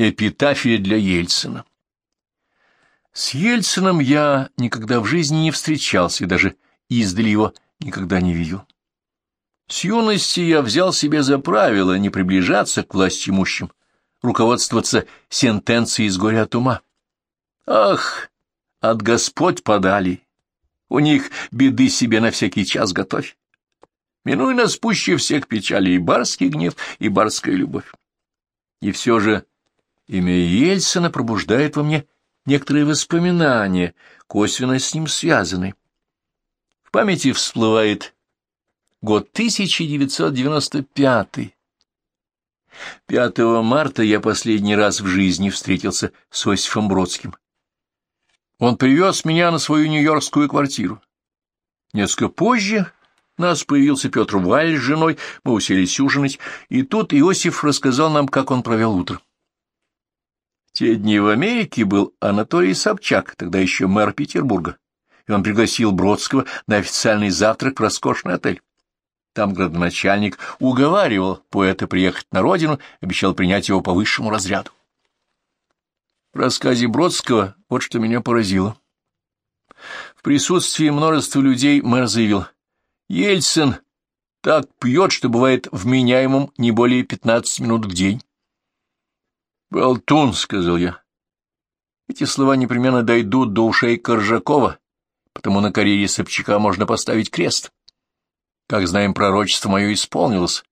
Эпитафия для Ельцина. С Ельцином я никогда в жизни не встречался и даже издали его никогда не видел. С юности я взял себе за правило не приближаться к власти имущим, руководствоваться сентенцией из горя от ума. Ах, от Господь подали! У них беды себе на всякий час готовь. Минуй нас пуще всех печали и барский гнев, и барская любовь. И все же Имя Ельцина пробуждает во мне некоторые воспоминания, косвенно с ним связанные. В памяти всплывает год 1995. 5 марта я последний раз в жизни встретился с Осифом Бродским. Он привез меня на свою нью-йоркскую квартиру. Несколько позже нас появился Петр Валь с женой, мы уселись ужинать, и тут Иосиф рассказал нам, как он провел утро те дни в Америке был Анатолий Собчак, тогда еще мэр Петербурга, и он пригласил Бродского на официальный завтрак в роскошный отель. Там градоначальник уговаривал поэта приехать на родину, обещал принять его по высшему разряду. В рассказе Бродского вот что меня поразило. В присутствии множества людей мэр заявил, «Ельцин так пьет, что бывает вменяемым не более 15 минут в день. «Болтун», — сказал я. Эти слова непременно дойдут до ушей Коржакова, потому на карьере Собчака можно поставить крест. Как знаем, пророчество мое исполнилось.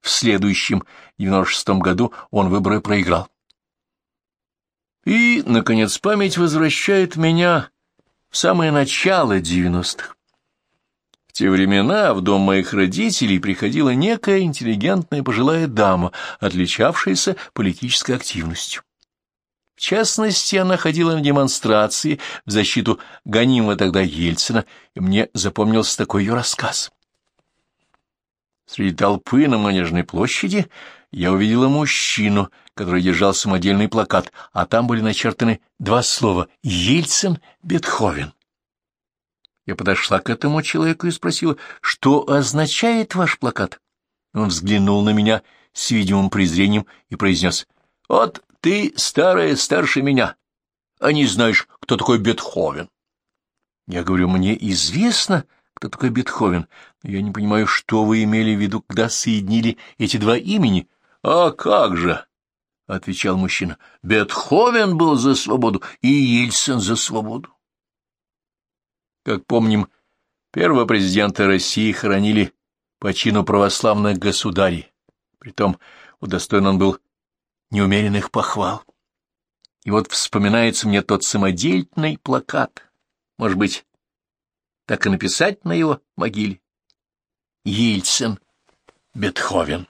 В следующем, 96-м году, он выборы проиграл. И, наконец, память возвращает меня в самое начало девяностых те времена в дом моих родителей приходила некая интеллигентная пожилая дама, отличавшаяся политической активностью. В частности, она ходила на демонстрации в защиту гонимого тогда Ельцина, и мне запомнился такой ее рассказ. Среди толпы на Манежной площади я увидела мужчину, который держал самодельный плакат, а там были начертаны два слова «Ельцин, Бетховен». Я подошла к этому человеку и спросила, что означает ваш плакат. Он взглянул на меня с видимым презрением и произнес, «Вот ты, старая, старше меня, а не знаешь, кто такой Бетховен». Я говорю, мне известно, кто такой Бетховен, но я не понимаю, что вы имели в виду, когда соединили эти два имени. «А как же?» — отвечал мужчина. «Бетховен был за свободу, и Ельцин за свободу». Как помним, первого президента России хоронили по чину православных государей, притом удостоен он был неумеренных похвал. И вот вспоминается мне тот самодельный плакат, может быть, так и написать на его могиле. Ельцин, Бетховен.